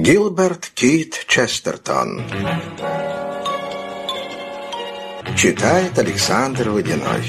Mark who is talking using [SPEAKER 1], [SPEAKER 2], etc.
[SPEAKER 1] Гилберт Кит Честертон. Читает Александр Водяной.